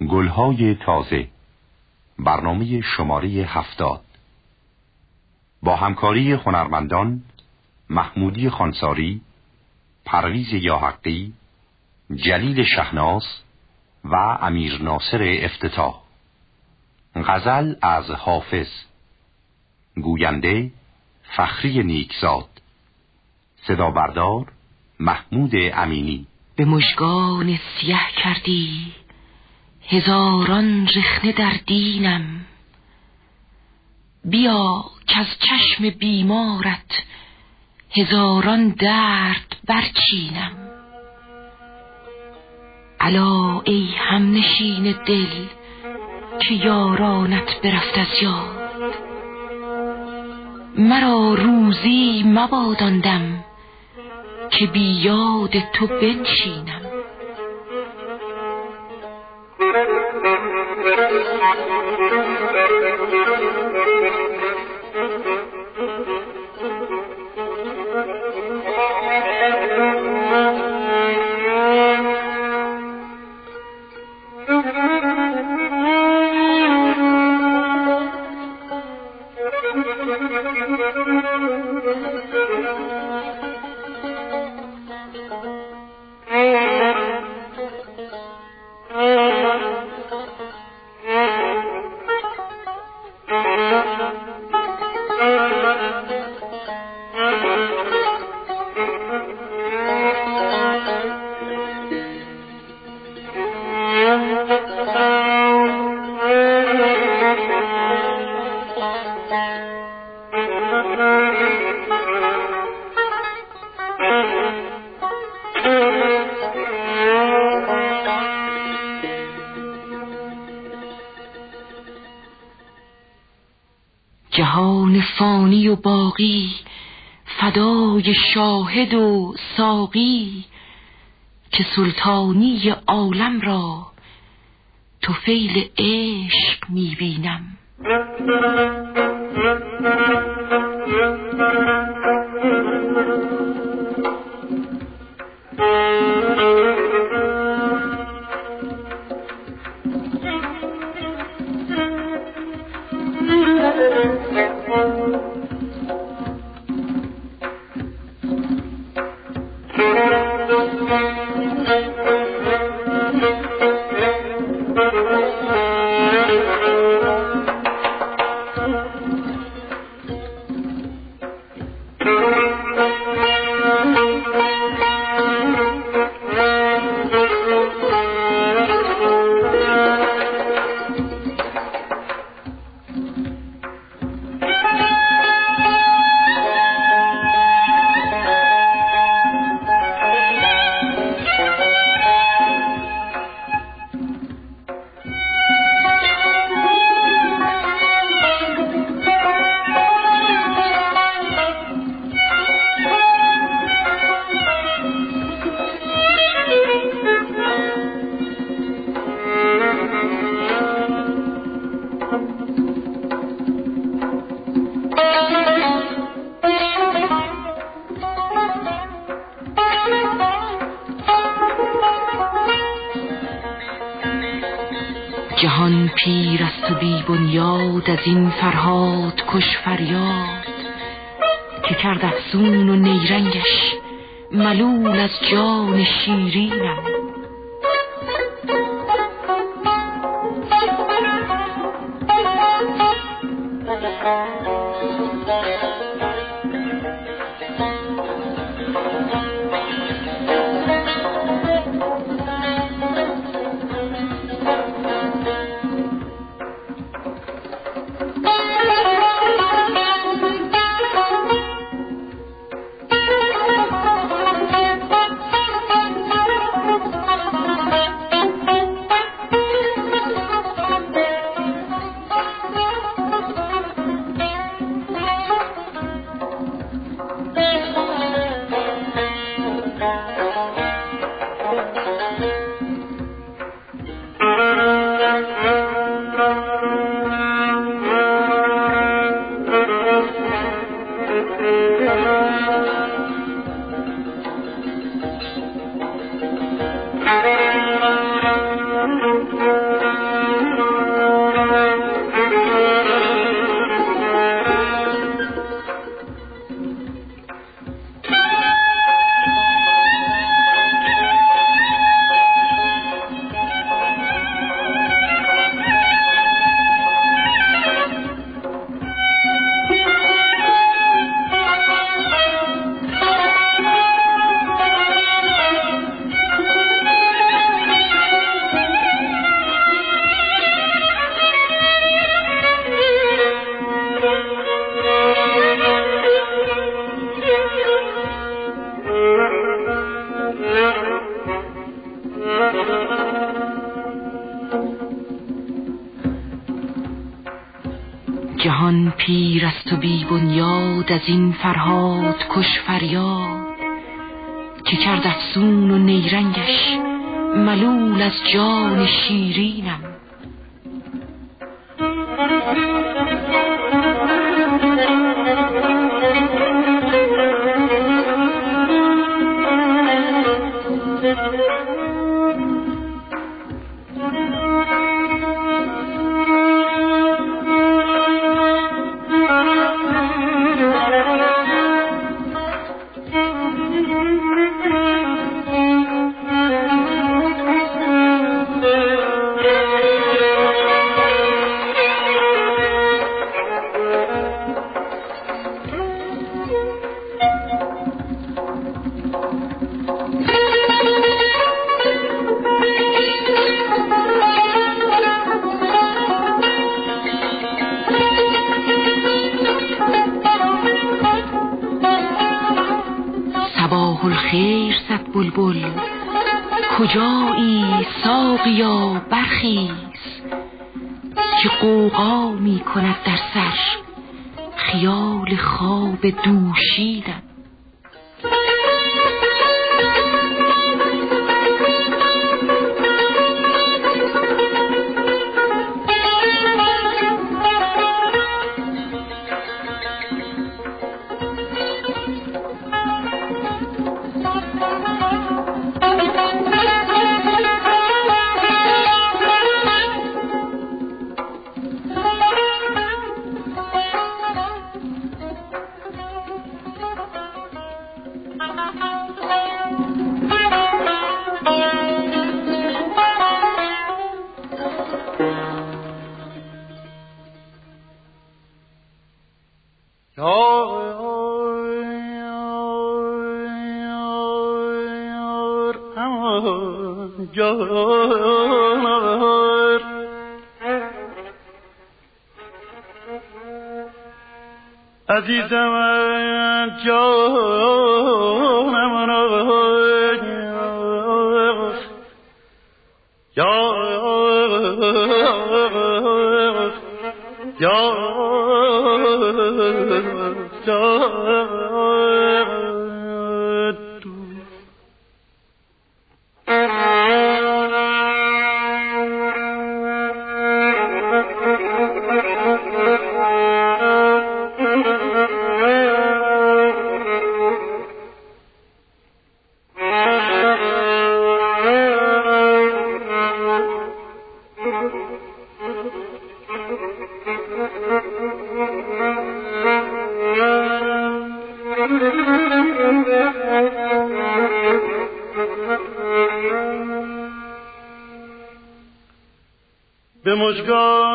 گلهای تازه. برنامه شماره هفتاد. با همکاری هنرمندان محمودی خانساری پرویز یاحقی جلیل شهناز و امیر ناصر افتتاح. غزل از حافظ. گوینده فخری نیکزاد. صدا بردار محمود امینی. به مشگان سیه کردی. هزاران رخنه در دینم. بیا که از چشم بیمارت هزاران درد برچینم. الا ای هم نشین دل که یارانت برفت از یاد. مرا روزی مباداندم که بی تو بنشینم. جهان باقی فدای شاهد و ساقی که سلطانی عالم را فیل عشق می‌بینم. جهان پیر است و بی بنیاد از این فرهاد کش فریاد که کرد افسون و نیرنگش ملول از جان شیرینم. بنیاد از این فرهاد کش فریاد که کرد افسون و نیرنگش ملول از جان شیرینم. بلبل. کجایی ساقیا برخیز؟ که قوقا می کند در سر؟ خیال خواب دوشیدم. عزیزم جانم یا یا به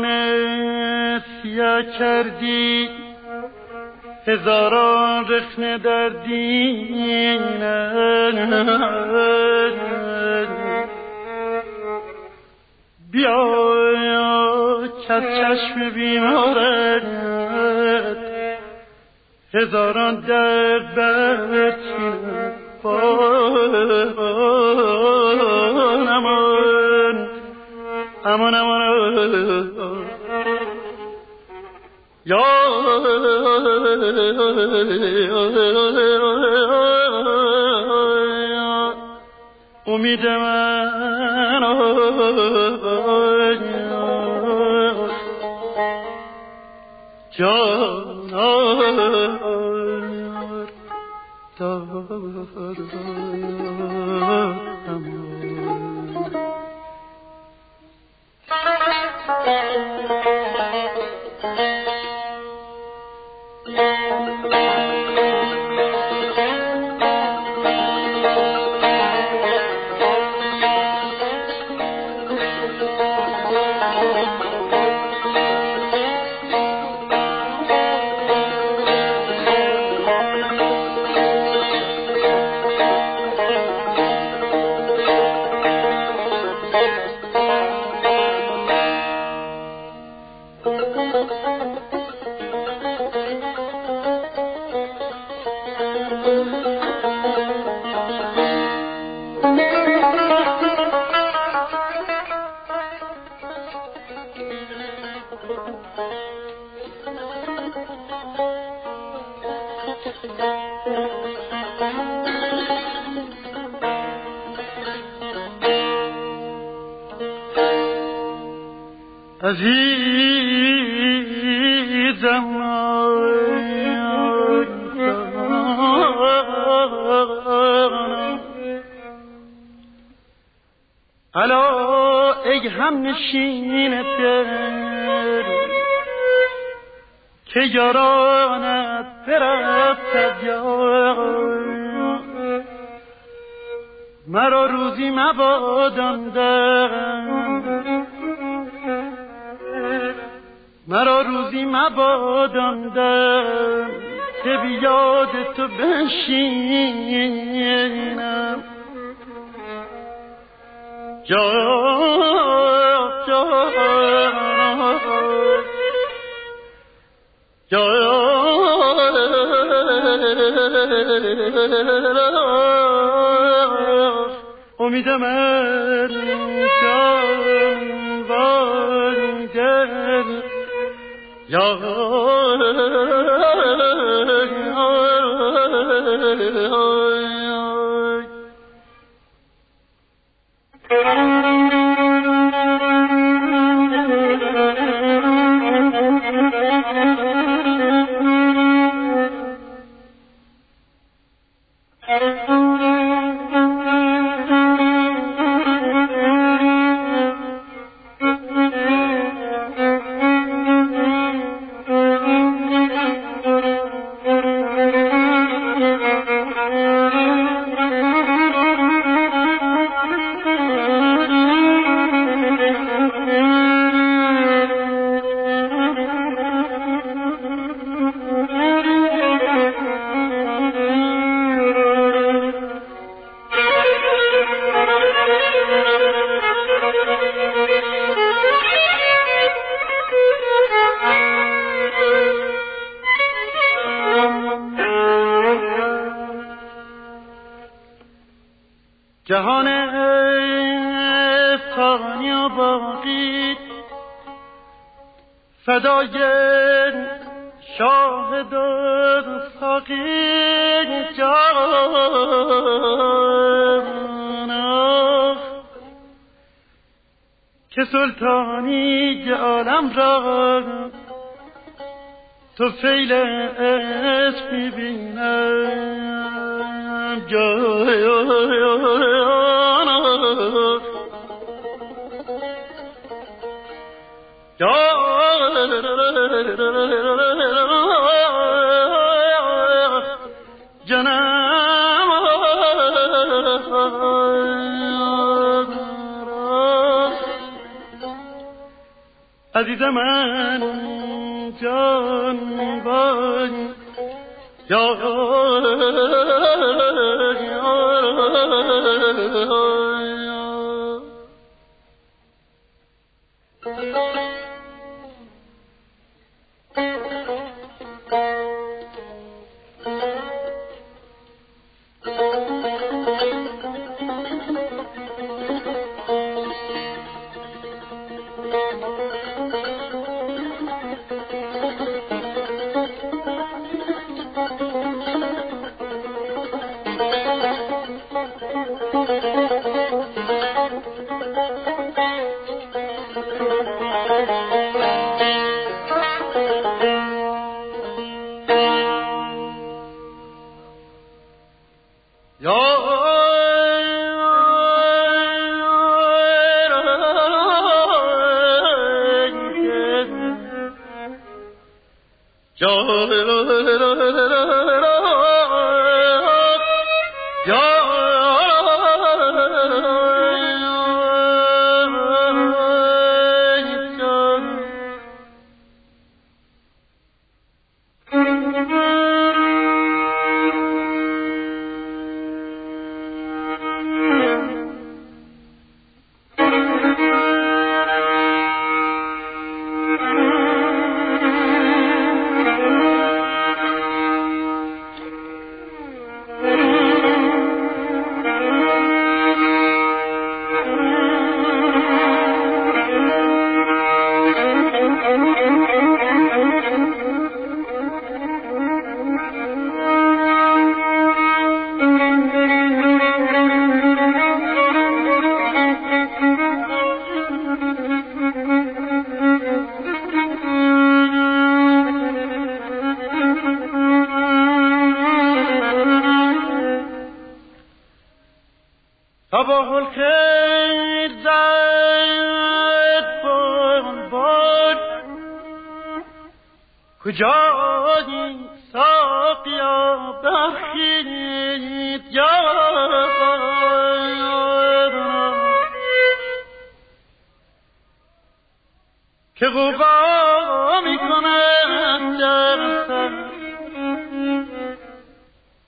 مجگان سیاه کردی؟ هزاران رخنه در دین بیا کس چشم بیمارت. هزاران درد برچینم امان aman aman یا امید من جان دارم یارانت برفتد یا مرا روزی مبادم مرا روزی مبادم که بیاد تو بشینم جا جا. جا امید من جان باری دل یا جهان فدای شاهد ساقی جان. که سلطانی عالم را تو فیل عشق ببینم جان. جنم عزیز من جان بای یا Joe,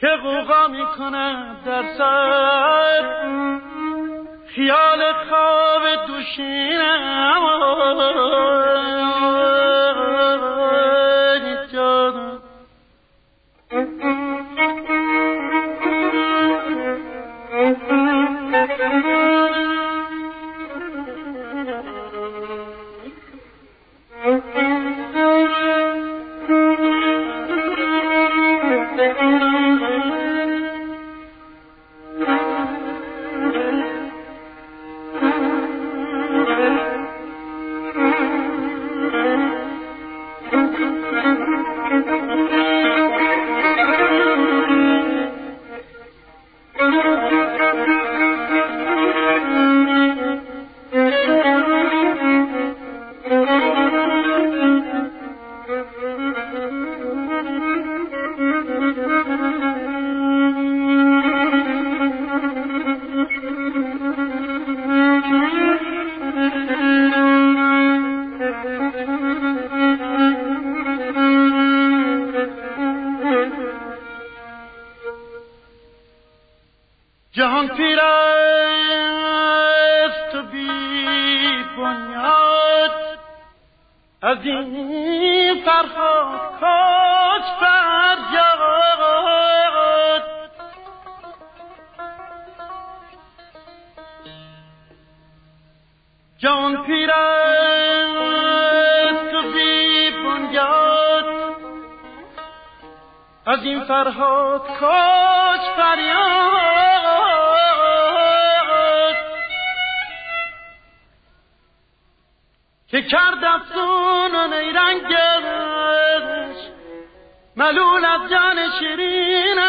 که غوغا می‌کنم در سر. خیال خواب دوشینم. Thank you. بنیاد از این فرهاد کاج فریاد. که کرد افسون و نیرنگش ملولة جان شيرينة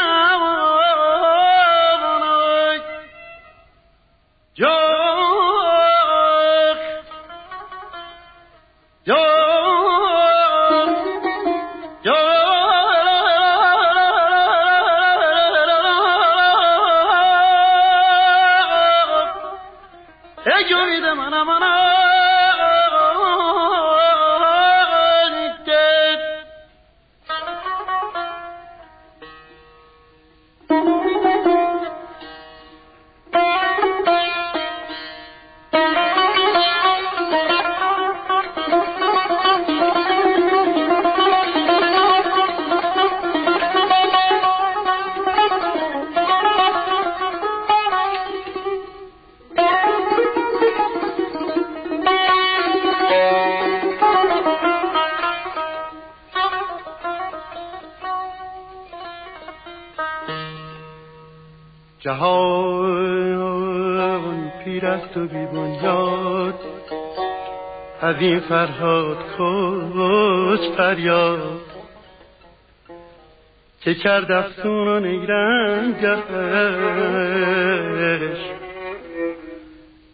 جهان پیر است و بی بنیاد. از این فرهاد کش فریاد. که کرد افسون و نیرنگش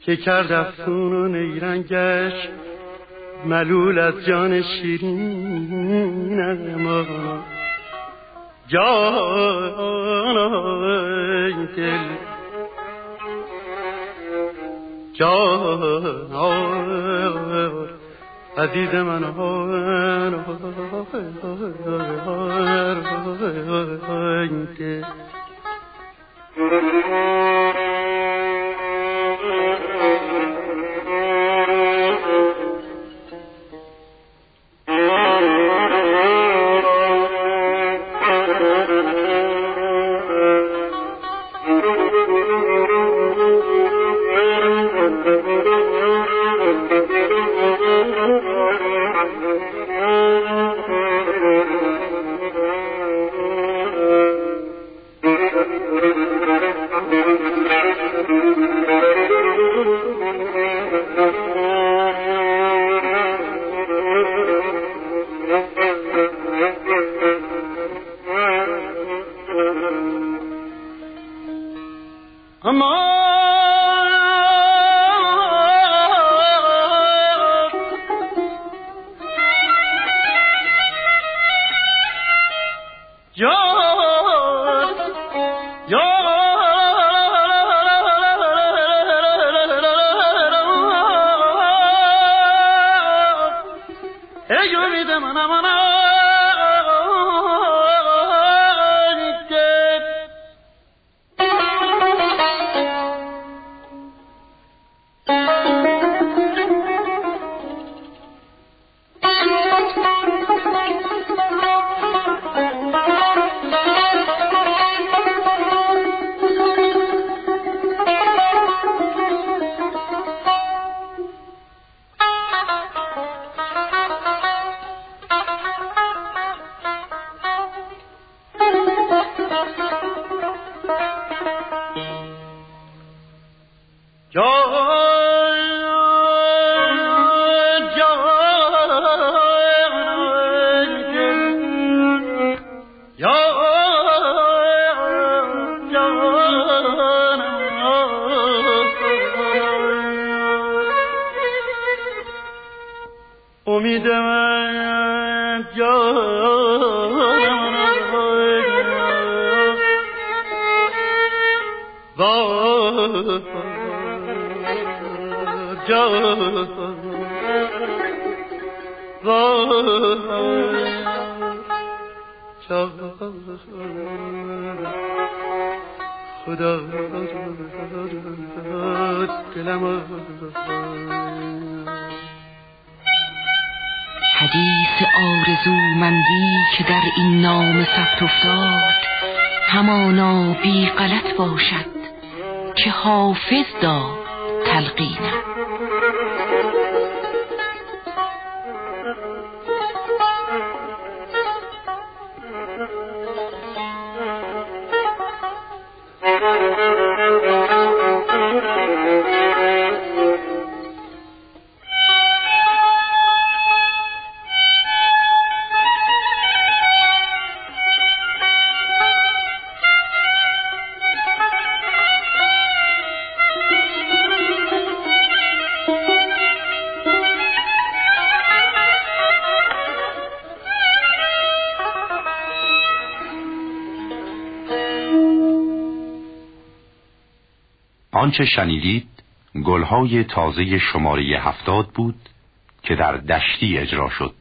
که کرد افسون و نیرنگش ملول از جان شیرین ما جان دل جان عزیز من که Mom! خدا دلم حدیث آرزومندی که در این نام ثبت افتاد همانا بی غلط باشد. که حافظ داد تلقینم. آنچه شنیدید گلهای تازه شماره هفتاد بود که در دشتی اجرا شد.